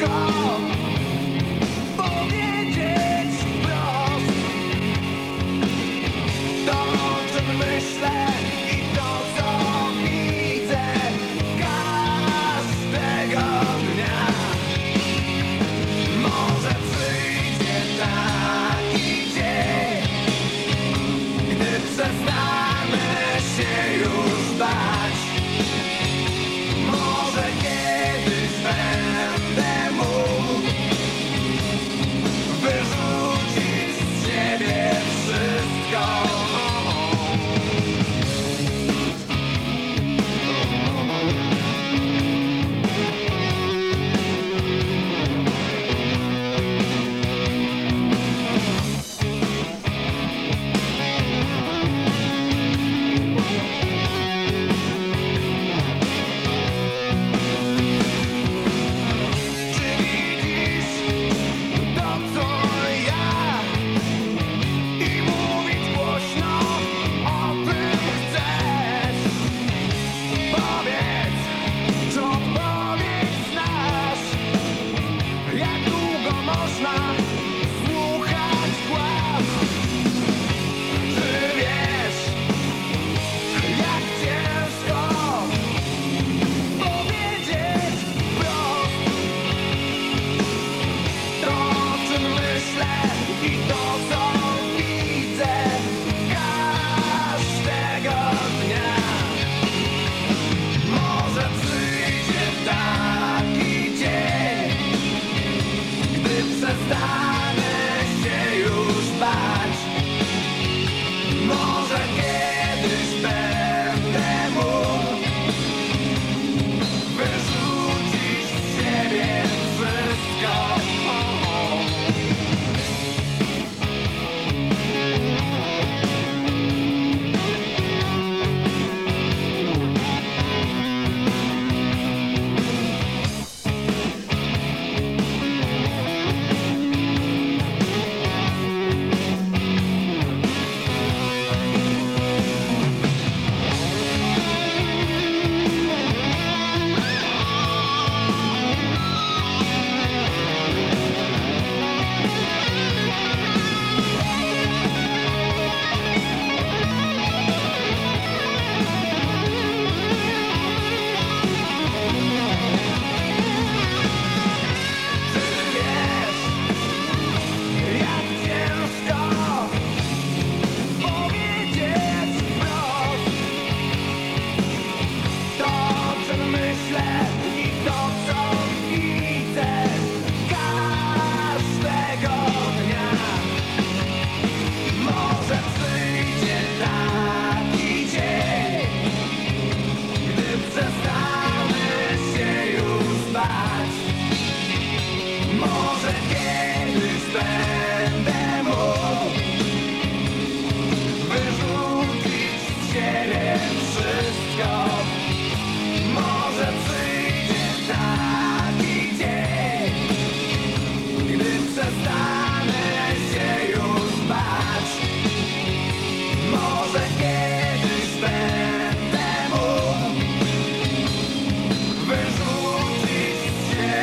God. die.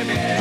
women.